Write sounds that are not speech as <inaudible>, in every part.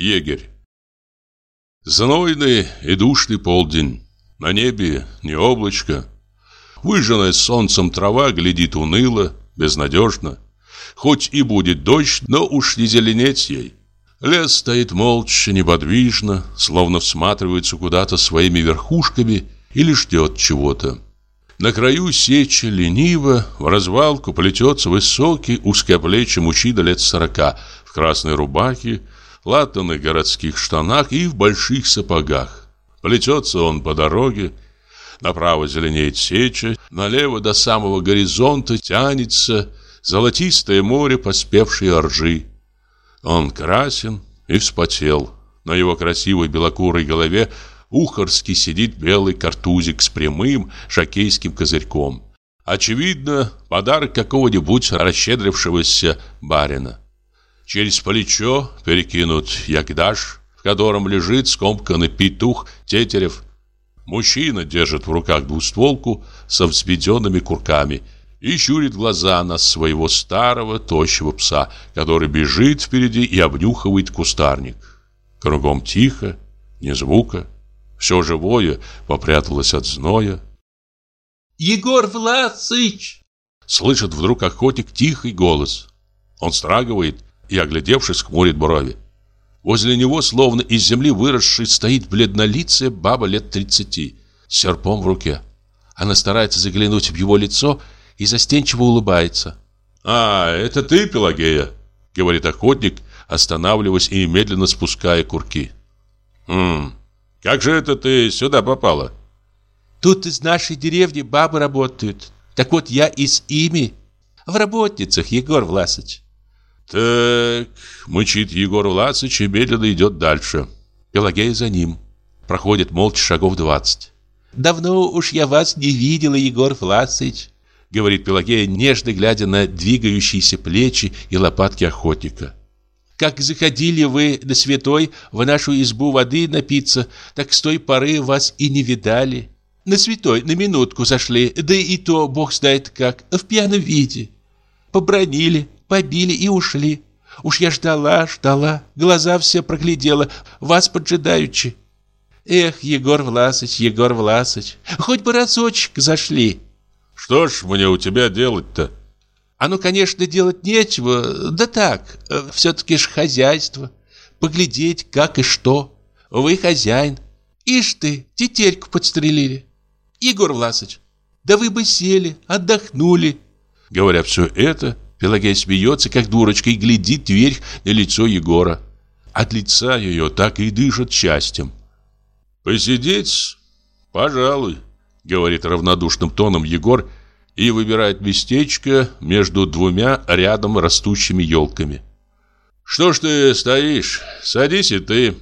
Егерь Знойный и душный полдень. На небе не облачко. Выжженная солнцем трава глядит уныло, безнадежно. Хоть и будет дождь, но уж не зеленеть ей. Лес стоит молча, неподвижно, словно всматривается куда-то своими верхушками или ждет чего-то. На краю сечи лениво в развалку плетется высокий узкоплечий мужчина лет сорока в красной рубахе, латаных городских штанах и в больших сапогах. Плетется он по дороге, направо зеленеет сеча, налево до самого горизонта тянется золотистое море поспевшей ржи. Он красен и вспотел. На его красивой белокурой голове ухорски сидит белый картузик с прямым шокейским козырьком. Очевидно, подарок какого-нибудь расщедрившегося барина. Через плечо перекинут ягдаш, в котором лежит скомканный петух тетерев. Мужчина держит в руках двустволку со взведенными курками и щурит глаза на своего старого тощего пса, который бежит впереди и обнюхивает кустарник. Кругом тихо, ни звука. Все живое попряталось от зноя. «Егор Власыч!» Слышит вдруг охотник тихий голос. Он страгивает и, оглядевшись, хмурит брови. Возле него, словно из земли выросший, стоит бледнолицая баба лет тридцати, с серпом в руке. Она старается заглянуть в его лицо и застенчиво улыбается. «А, это ты, Пелагея?» — говорит охотник, останавливаясь и медленно спуская курки. «Хм, как же это ты сюда попала? Тут из нашей деревни бабы работают. Так вот я из ими. В работницах, Егор Власович. Так, мычит Егор Власович и медленно идет дальше. Пелагея за ним. Проходит молча шагов двадцать. Давно уж я вас не видела, Егор Власович. Говорит Пелагея, нежно глядя на двигающиеся плечи и лопатки охотника. Как заходили вы на святой в нашу избу воды напиться, так с той поры вас и не видали. На святой на минутку зашли, да и то, бог знает как, в пьяном виде. Побронили, побили и ушли. Уж я ждала, ждала, глаза все проглядела, вас поджидаючи. Эх, Егор Власыч, Егор Власыч, хоть бы разочек зашли. Что ж мне у тебя делать-то? А ну, конечно, делать нечего, да так, э, все-таки ж хозяйство. Поглядеть, как и что. Вы хозяин. Ишь ты, тетельку подстрелили. Егор Власович, да вы бы сели, отдохнули. Говоря все это, Пелагея смеется, как дурочка, и глядит вверх на лицо Егора. От лица ее так и дышит счастьем. «Посидеть? Пожалуй», — говорит равнодушным тоном Егор, — и выбирает местечко между двумя рядом растущими елками. «Что ж ты стоишь? Садись и ты».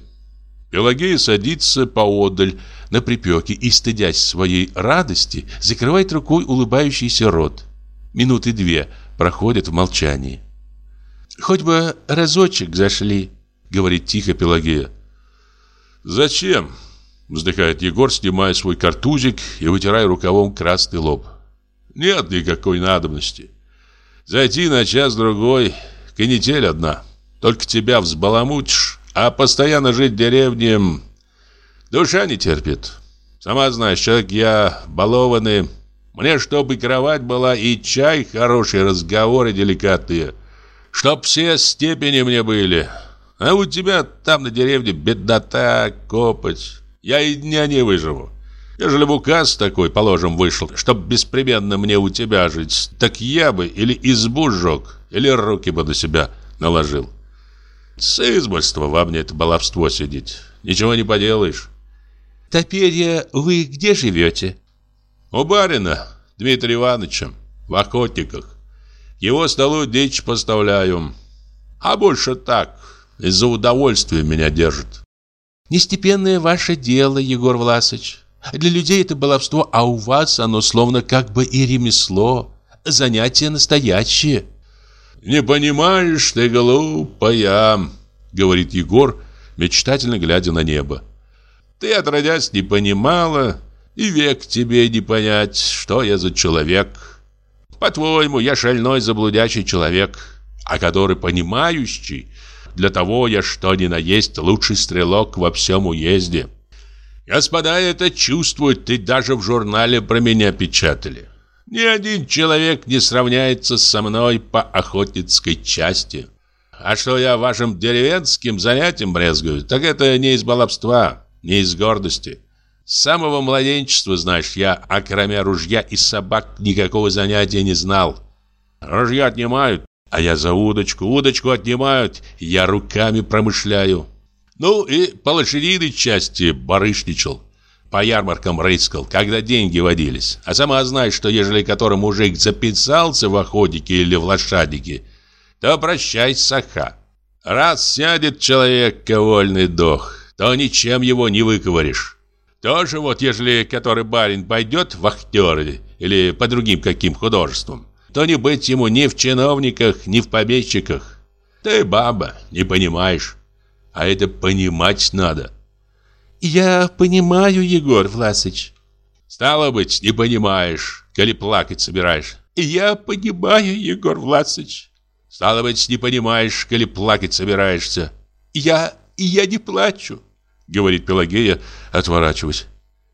Пелагея садится поодаль на припеке и, стыдясь своей радости, закрывает рукой улыбающийся рот. Минуты две проходят в молчании. «Хоть бы разочек зашли», — говорит тихо Пелагея. «Зачем?» — вздыхает Егор, снимая свой картузик и вытирая рукавом красный лоб нет никакой надобности. Зайти на час-другой, канитель одна. Только тебя взбаламутишь, а постоянно жить в деревне душа не терпит. Сама знаешь, человек я балованный. Мне, чтобы кровать была и чай, хорошие разговоры деликатные. Чтоб все степени мне были. А у тебя там на деревне беднота, копоть. Я и дня не выживу. Ежели бы указ такой, положим, вышел, чтоб беспременно мне у тебя жить, так я бы или избу сжег, или руки бы на себя наложил. С избольства во мне это баловство сидит. Ничего не поделаешь. Теперь вы где живете? У барина Дмитрия Ивановича, в охотниках. Его столу дичь поставляю. А больше так, из-за удовольствия меня держит. Нестепенное ваше дело, Егор Власович. Для людей это баловство, а у вас оно словно как бы и ремесло, занятие настоящее. «Не понимаешь ты, глупая», — говорит Егор, мечтательно глядя на небо. «Ты, отродясь, не понимала, и век тебе не понять, что я за человек. По-твоему, я шальной заблудящий человек, а который понимающий, для того я что ни на есть лучший стрелок во всем уезде. Господа это чувствуют, и даже в журнале про меня печатали. Ни один человек не сравняется со мной по охотницкой части. А что я вашим деревенским занятием брезгую, так это не из баловства, не из гордости. С самого младенчества, знаешь, я, окромя ружья и собак, никакого занятия не знал. Ружья отнимают, а я за удочку, удочку отнимают, я руками промышляю. Ну и по лошадиной части барышничал. По ярмаркам рыскал, когда деньги водились. А сама знаешь, что ежели который мужик записался в охотнике или в лошадике, то прощай, саха. Раз сядет человек вольный дох, то ничем его не выковыришь. Тоже вот, ежели который барин пойдет в актеры или по другим каким художествам, то не быть ему ни в чиновниках, ни в помещиках. Ты баба, не понимаешь. А это понимать надо. Я понимаю, Егор Власыч. Стало быть, не понимаешь, коли плакать собираешь. Я понимаю, Егор Власыч. Стало быть, не понимаешь, коли плакать собираешься. Я... я не плачу, говорит Пелагея, отворачиваясь.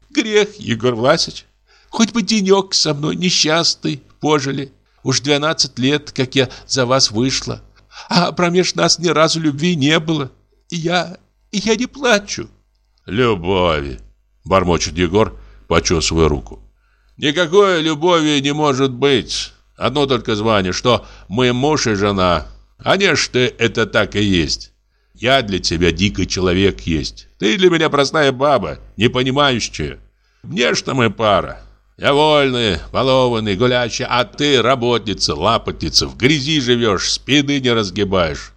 Грех, Егор Власыч. Хоть бы денек со мной несчастный пожили. Уж 12 лет, как я за вас вышла. А промеж нас ни разу любви не было. Я... я не плачу. Любови, бормочет Егор, почесывая руку. Никакой любови не может быть. Одно только звание, что мы муж и жена. А не что это так и есть. Я для тебя дикий человек есть. Ты для меня простая баба, не понимающая. Мне что мы пара. Я вольный, балованный, гулячий, а ты работница, лапотница, в грязи живешь, спины не разгибаешь.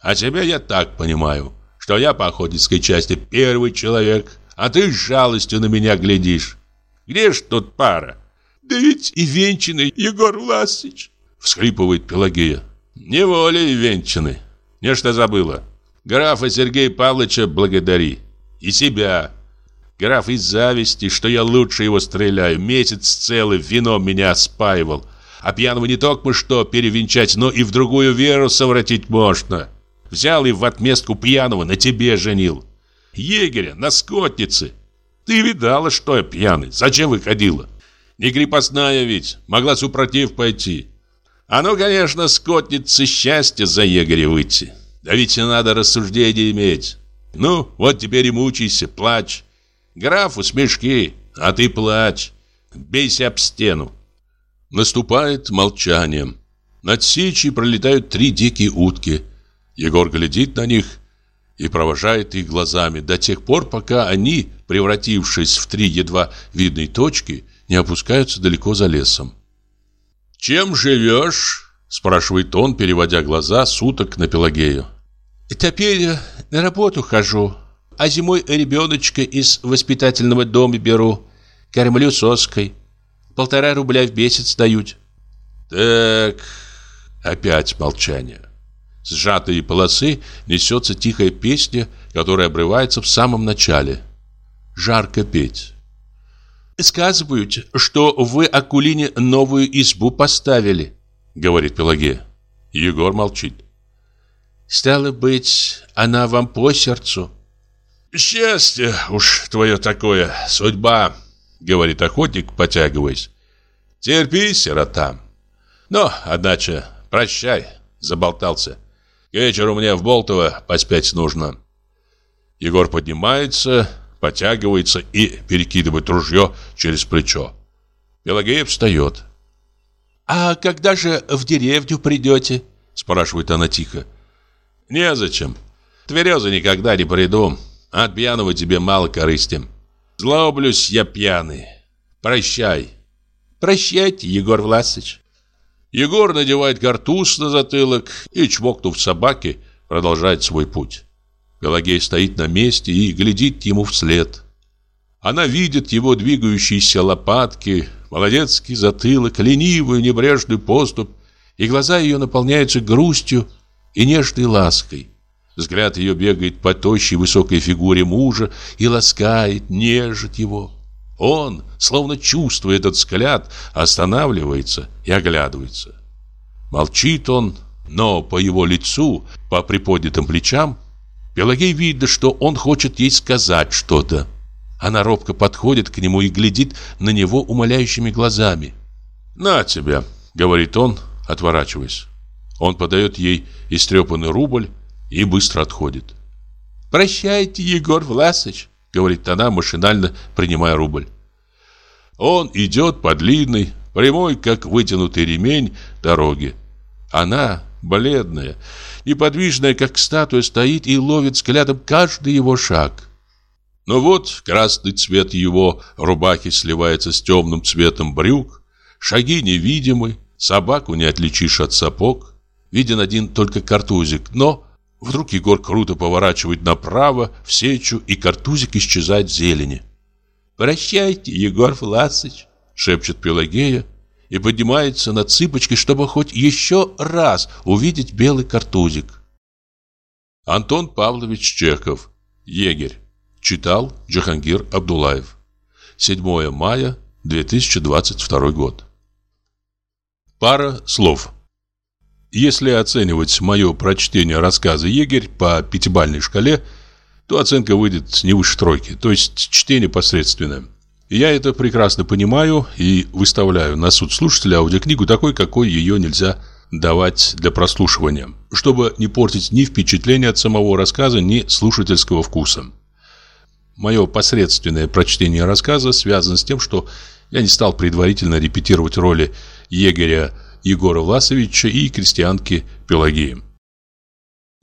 А тебя я так понимаю, что я по охотницкой части первый человек, а ты с жалостью на меня глядишь. Где ж тут пара? Да ведь и венчанный Егор Власович, всхлипывает Пелагея. Неволей венчанный. Нечто забыла. Графа Сергея Павловича благодари. И себя. Граф из зависти, что я лучше его стреляю. Месяц целый вином меня спаивал. А пьяного не только что перевенчать, но и в другую веру совратить можно. Взял и в отместку пьяного на тебе женил. Егеря на скотнице. Ты видала, что я пьяный. Зачем выходила? Не крепостная ведь. Могла супротив пойти. А ну, конечно, скотнице счастье за егеря выйти. Да ведь надо рассуждение иметь. Ну, вот теперь и мучайся, плачь. Графу смешки, а ты плачь. Бейся об стену. Наступает молчание. Над сечей пролетают три дикие утки. Егор глядит на них и провожает их глазами до тех пор, пока они, превратившись в три едва видные точки, не опускаются далеко за лесом. «Чем живешь?» – спрашивает он, переводя глаза с уток на Пелагею. «Теперь на работу хожу», а зимой ребеночка из воспитательного дома беру. Кормлю соской. Полтора рубля в месяц дают. Так, опять молчание. С сжатой полосы несется тихая песня, которая обрывается в самом начале. Жарко петь. «Сказывают, что вы Акулине новую избу поставили», — говорит Пелагея. Егор молчит. «Стало быть, она вам по сердцу?» «Счастье уж твое такое, судьба», — говорит охотник, потягиваясь. «Терпи, сирота. Но, одначе, прощай, заболтался. К вечеру мне в Болтово поспять нужно». Егор поднимается, потягивается и перекидывает ружье через плечо. Пелагея встает. «А когда же в деревню придете?» спрашивает она тихо. «Незачем. Тверезо никогда не приду. От пьяного тебе мало корысти. Злоблюсь я пьяный. Прощай. Прощайте, Егор Власович. Егор надевает картуз на затылок и, чмокнув собаки, продолжает свой путь. Пелагея стоит на месте и глядит ему вслед. Она видит его двигающиеся лопатки, молодецкий затылок, ленивую небрежную поступ, и глаза ее наполняются грустью и нежной лаской. Взгляд ее бегает по тощей высокой фигуре мужа и ласкает, нежит его. Он, словно чувствуя этот взгляд, останавливается и оглядывается. Молчит он, Но по его лицу, по приподнятым плечам, Пелагей видно, что он хочет ей сказать что-то. Она робко подходит к нему и глядит на него умоляющими глазами. «На тебя», — говорит он, отворачиваясь. Он подает ей истрепанный рубль и быстро отходит. «Прощайте, Егор Власович», — говорит она, машинально принимая рубль. Он идет по длинной, прямой, как вытянутый ремень, дороги. Она, бледная, неподвижная, как статуя, стоит и ловит взглядом каждый его шаг. Но вот красный цвет его рубахи сливается с темным цветом брюк, шаги невидимы, собаку не отличишь от сапог, виден один только картузик, но вдруг Егор круто поворачивает направо в сечу, и картузик исчезает в зелени. «Прощайте, Егор Власович», — шепчет Пелагея, и поднимается на цыпочки, чтобы хоть еще раз увидеть белый картузик. Антон Павлович Чехов, егерь. Читал Джахангир Абдулаев. 7 мая 2022 год. Пара слов. Если оценивать мое прочтение рассказа «Егерь» по пятибалльной шкале, то оценка выйдет не выше тройки, то есть чтение посредственное. Я это прекрасно понимаю и выставляю на суд слушателя аудиокнигу такой, какой ее нельзя давать для прослушивания, чтобы не портить ни впечатление от самого рассказа, ни слушательского вкуса. Мое посредственное прочтение рассказа связано с тем, что я не стал предварительно репетировать роли егеря Егора Власовича и крестьянки Пелагеи.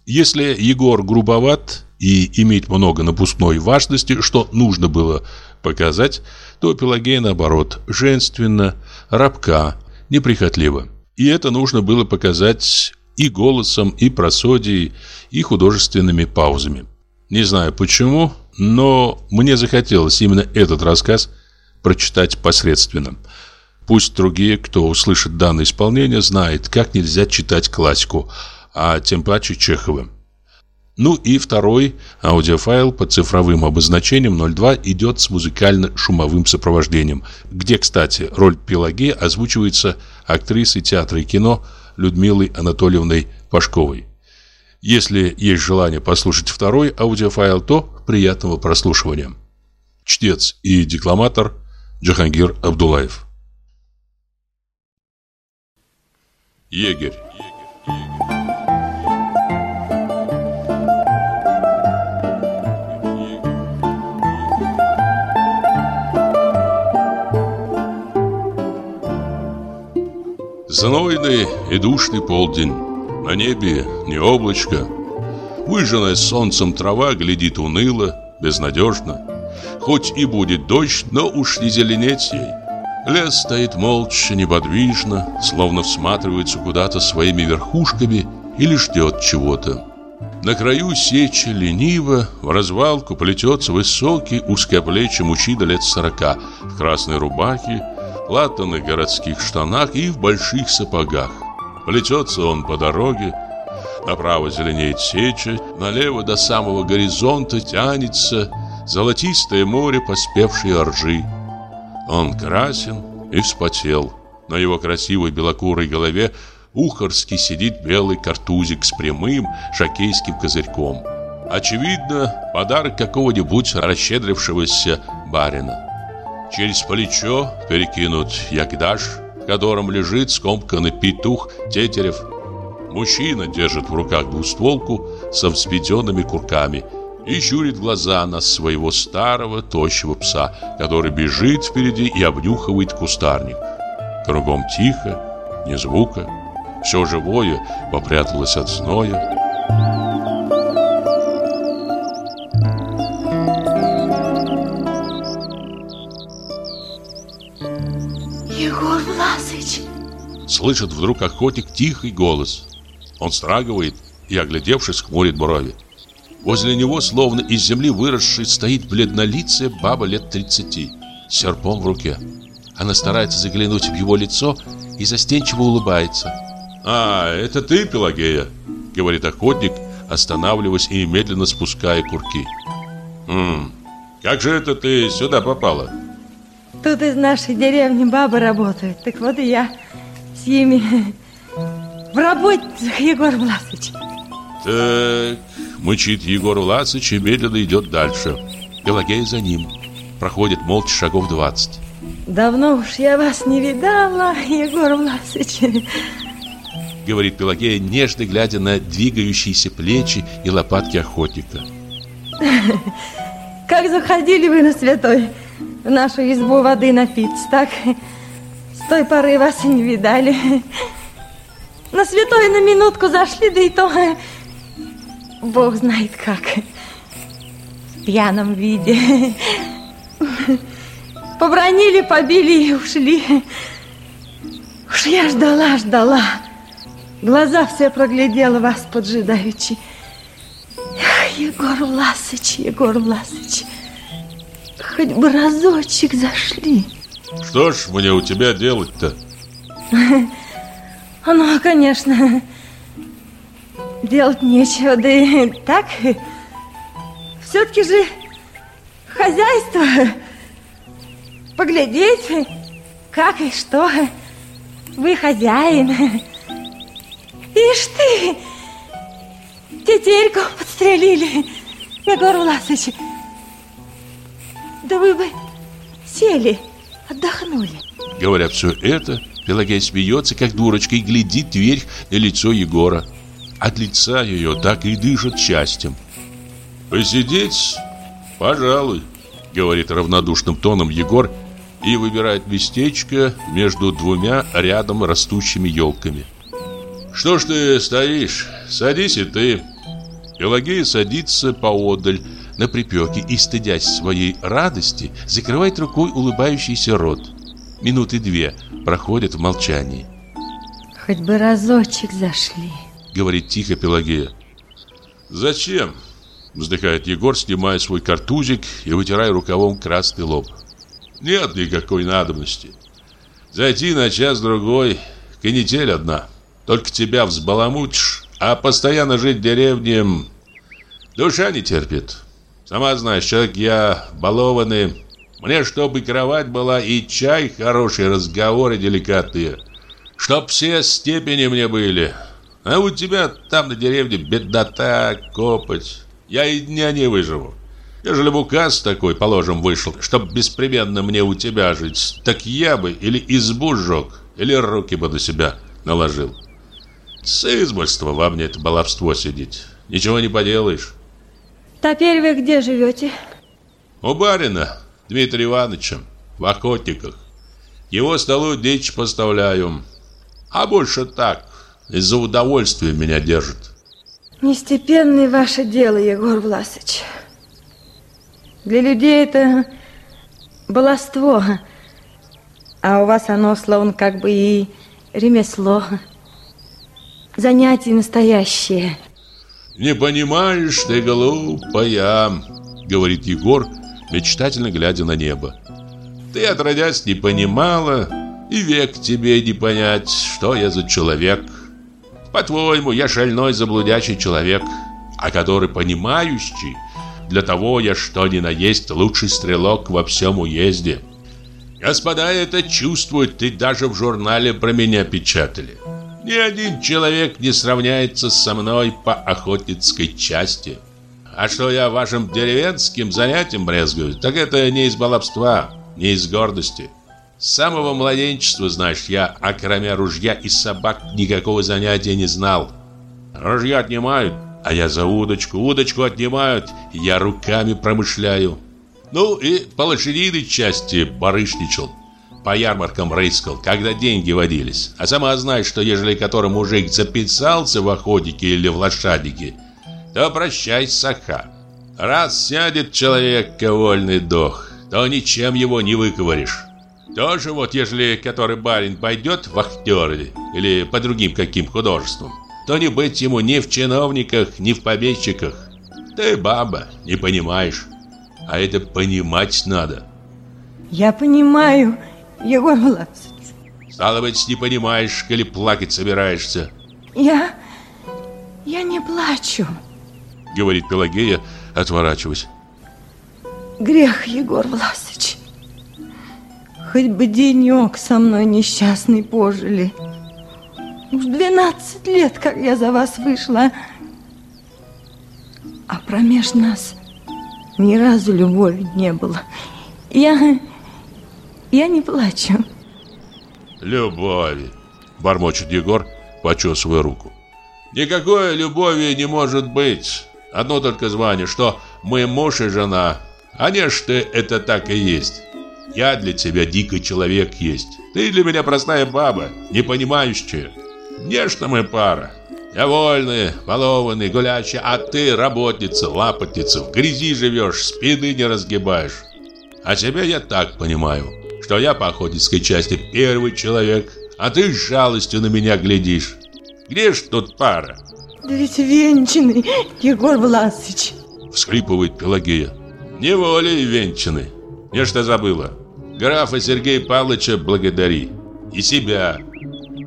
Если Егор грубоват и имеет много напускной важности, что нужно было показать, то Пелагея, наоборот, женственно, рабка, неприхотлива. И это нужно было показать и голосом, и просодией, и художественными паузами. Не знаю почему, но мне захотелось именно этот рассказ прочитать посредственно. Пусть другие, кто услышит данное исполнение, знает, как нельзя читать классику, а тем паче Чехова. Ну и второй аудиофайл под цифровым обозначением 02 идет с музыкально-шумовым сопровождением, где, кстати, роль Пелагеи озвучивается актрисой театра и кино Людмилой Анатольевной Пашковой. Если есть желание послушать второй аудиофайл, то приятного прослушивания. Чтец и декламатор Джахангир Абдулаев. Егерь. Знойный и душный полдень. На небе не облачко. Выжженная солнцем трава глядит уныло, безнадежно. Хоть и будет дождь, но уж не зеленеть ей. Лес стоит молча, неподвижно, словно всматривается куда-то своими верхушками или ждет чего-то. На краю сечи лениво в развалку плетется высокий узкоплечий мужчина лет сорока в красной рубахе, латаных городских штанах и в больших сапогах. Плетется он по дороге, направо зеленеет сеча, налево до самого горизонта тянется золотистое море поспевшей ржи. Он красен и вспотел. На его красивой белокурой голове ухорски сидит белый картузик с прямым шокейским козырьком. Очевидно, подарок какого-нибудь расщедрившегося барина. Через плечо перекинут ягдаш, в котором лежит скомканный петух Тетерев. Мужчина держит в руках двустволку со взведенными курками и щурит глаза на своего старого тощего пса, который бежит впереди и обнюхивает кустарник. Кругом тихо, ни звука. Все живое попряталось от зноя. слышит вдруг охотник тихий голос. Он страгивает и, оглядевшись, хмурит брови. Возле него, словно из земли выросший, стоит бледнолицая баба лет 30, с серпом в руке. Она старается заглянуть в его лицо и застенчиво улыбается. «А, это ты, Пелагея?» — говорит охотник, останавливаясь и медленно спуская курки. «Хм, как же это ты сюда попала?» Тут из нашей деревни бабы работают, так вот и я с ними в работе, Егор Власович. Так, мычит Егор Власович и медленно идет дальше. Пелагея за ним. Проходит молча шагов двадцать. Давно уж я вас не видала, Егор Власович. Говорит Пелагея, нежно глядя на двигающиеся плечи и лопатки охотника. <laughs> Как заходили вы на святой в нашу избу воды напиться, так? С той поры вас и не видали. <laughs> На святой на минутку зашли, да и то Бог знает как. В пьяном виде. Побронили, побили и ушли. Уж я ждала, ждала. Глаза все проглядела вас поджидаючи. Егор Власыч, Егор Власыч, хоть бы разочек зашли. Что ж мне у тебя делать-то? <laughs> Ну, конечно, делать нечего, да и так. Все-таки же хозяйство, поглядеть, как и что. Вы хозяин. Ишь ты, Тетерьку подстрелили, Егор Власович. Да вы бы сели, отдохнули. Говоря все это, Пелагея смеется, как дурочка, и глядит вверх на лицо Егора. От лица ее так и дышит счастьем. «Посидеть? Пожалуй», — говорит равнодушным тоном Егор и выбирает местечко между двумя рядом растущими елками. «Что ж ты стоишь? Садись и ты». Пелагея садится поодаль на припеке и, стыдясь своей радости, закрывает рукой улыбающийся рот. Минуты две проходят в молчании. «Хоть бы разочек зашли», — говорит тихо Пелагея. «Зачем?» — вздыхает Егор, снимая свой картузик и вытирая рукавом красный лоб. «Нет никакой надобности. Зайти на час-другой, канитель одна. Только тебя взбаламутишь, а постоянно жить в деревне душа не терпит. Сама знаешь, человек я балованный. Мне, чтобы кровать была и чай, хорошие разговоры деликатные. Чтоб все степени мне были. А у тебя там на деревне беднота, копоть. Я и дня не выживу. Ежели бы указ такой, положим, вышел, чтоб беспременно мне у тебя жить, так я бы или избу сжег, или руки бы на себя наложил. С избольства во мне это баловство сидеть. Ничего не поделаешь. Теперь вы где живете? У барина Дмитрия Ивановича в охотниках. Его столу дичь поставляю. А больше так, из-за удовольствия меня держит. Нестепенное ваше дело, Егор Власович. Для людей это баловство, а у вас оно словно как бы и ремесло занятие настоящее. Не понимаешь ты, глупая, говорит Егор, мечтательно глядя на небо. Ты отродясь не понимала, и век тебе не понять, что я за человек. По-твоему, я шальной заблудящий человек, а который понимающий, для того я что ни на есть лучший стрелок во всем уезде. Господа это чувствуют, ты даже в журнале про меня печатали. Ни один человек не сравняется со мной по охотницкой части. А что я вашим деревенским занятием брезгую, так это не из баловства, не из гордости. С самого младенчества, знаешь, я, окромя ружья и собак, никакого занятия не знал. Ружья отнимают, а я за удочку, удочку отнимают, я руками промышляю. Ну и по лошадиной части барышничал по ярмаркам рыскал, когда деньги водились. А сама знаешь, что ежели который мужик записался в охотнике или в лошадике, то прощай, саха. Раз сядет человек ковольный дох, то ничем его не выковыришь. Тоже вот, ежели который барин пойдет в актеры или по другим каким художествам, то не быть ему ни в чиновниках, ни в победчиках. Ты баба, не понимаешь. А это понимать надо. Я понимаю, Егор Власович. Стало быть, не понимаешь, или плакать собираешься. Я... я не плачу. Говорит Пелагея, отворачиваясь. Грех, Егор Власович. Хоть бы денек со мной несчастный пожили. Уж 12 лет, как я за вас вышла. А промеж нас ни разу любови не было. Я... я не плачу. Любови, бормочет Егор, почесывая руку. Никакой любови не может быть. Одно только звание, что мы муж и жена. А не что это так и есть. Я для тебя дикий человек есть. Ты для меня простая баба, не понимающая. Не что мы пара. Я вольный, балованный, гулячий, а ты работница, лапотница, в грязи живешь, спины не разгибаешь. А тебя я так понимаю, что я по охотницкой части первый человек, а ты с жалостью на меня глядишь. Где ж тут пара? Да ведь венчанный, Егор Власович. Всхлипывает Пелагея. Неволей венчаны. Не что забыла. Графа Сергея Павловича благодари. И себя.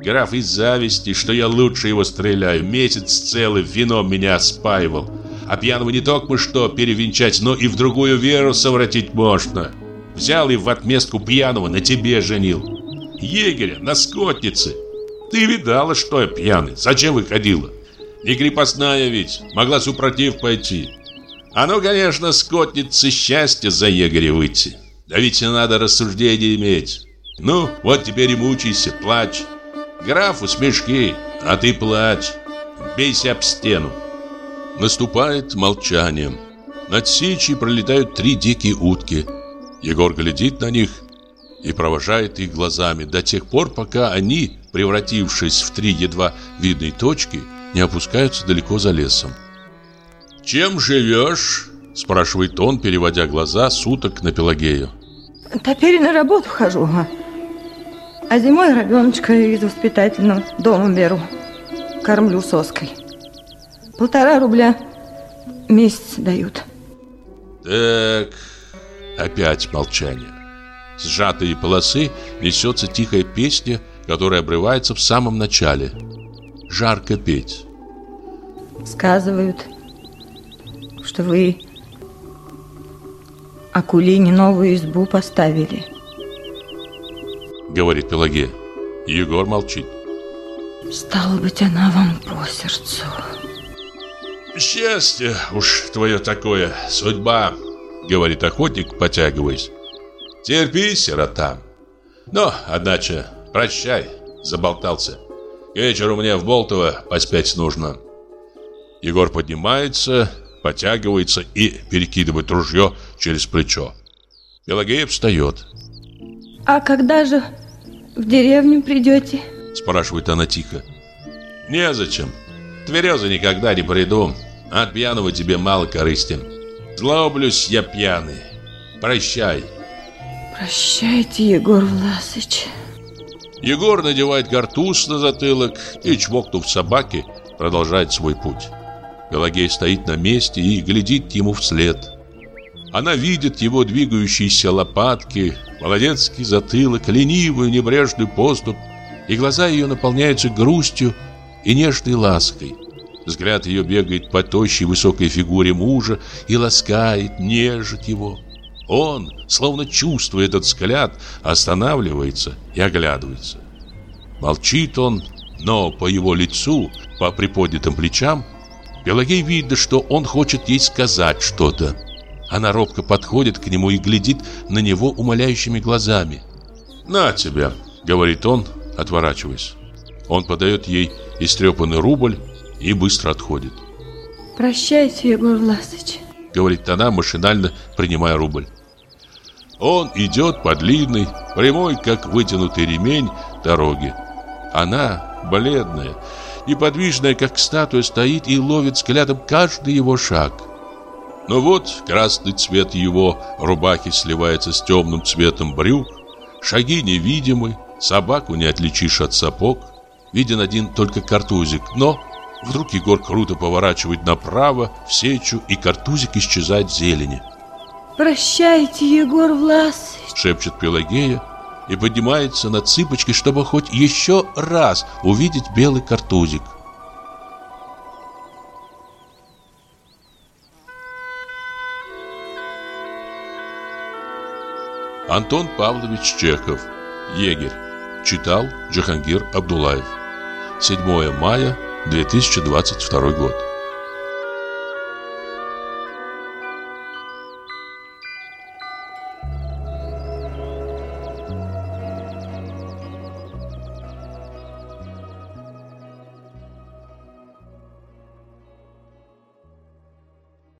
Граф из зависти, что я лучше его стреляю. Месяц целый вином меня спаивал. А пьяного не только что перевенчать, но и в другую веру совратить можно. Взял и в отместку пьяного на тебе женил. Егеря на скотнице. Ты видала, что я пьяный. Зачем выходила? Не крепостная ведь. Могла супротив пойти. Оно, конечно, скотнице счастье за егоря выйти. Да ведь надо рассуждение иметь. Ну, вот теперь и мучайся, плачь. Графу смешки, а ты плачь. Бейся об стену. Наступает молчание. Над сечей пролетают три дикие утки. Егор глядит на них и провожает их глазами до тех пор, пока они, превратившись в три едва видные точки, не опускаются далеко за лесом. «Чем живешь?» – спрашивает он, переводя глаза суток на Пелагею. Теперь на работу хожу, а зимой ребеночка из воспитательного дома беру. Кормлю соской. Полтора рубля месяц дают. Так, опять молчание. Сжатые полосы несется тихая песня, которая обрывается в самом начале. Жарко петь. Сказывают, что вы Акулине новую избу поставили. Говорит Пелагея. Егор молчит. Стало быть, она вам по сердцу. Счастье уж твое такое, судьба, говорит охотник, потягиваясь. Терпи, сирота. Но, одначе, прощай, заболтался. К вечеру мне в Болтово поспять нужно. Егор поднимается, потягивается и перекидывает ружье через плечо. Пелагея встает. «А когда же в деревню придете?» Спрашивает она тихо. «Незачем. Тверезо никогда не приду. От пьяного тебе мало корысти. Злоблюсь я пьяный. Прощай». «Прощайте, Егор Власыч». Егор надевает картуз на затылок и, чмокнув собаки, продолжает свой путь. Пелагея стоит на месте и глядит ему вслед. Она видит его двигающиеся лопатки, молодецкий затылок, ленивую небрежную поступ, и глаза ее наполняются грустью и нежной лаской. Взгляд ее бегает по тощей высокой фигуре мужа и ласкает, нежит его. Он, словно чувствуя этот взгляд, останавливается и оглядывается. Молчит он, но по его лицу, по приподнятым плечам Пелагей видно, что он хочет ей сказать что-то. Она робко подходит к нему и глядит на него умоляющими глазами. «На тебя», — говорит он, отворачиваясь. Он подает ей истрепанный рубль и быстро отходит. «Прощайте, Егор Власович», — говорит она, машинально принимая рубль. Он идет по длинной, прямой, как вытянутый ремень, дороги. Она, бледная, неподвижная, как статуя, стоит и ловит взглядом каждый его шаг. Но вот красный цвет его рубахи сливается с темным цветом брюк, шаги невидимы, собаку не отличишь от сапог, виден один только картузик, но вдруг Егор круто поворачивает направо в сечу, и картузик исчезает в зелени. «Прощайте, Егор Власович!» — шепчет Пелагея, и поднимается на цыпочки, чтобы хоть еще раз увидеть белый картузик. Антон Павлович Чехов. Егерь. Читал Джахангир Абдулаев. 7 мая 2022 год.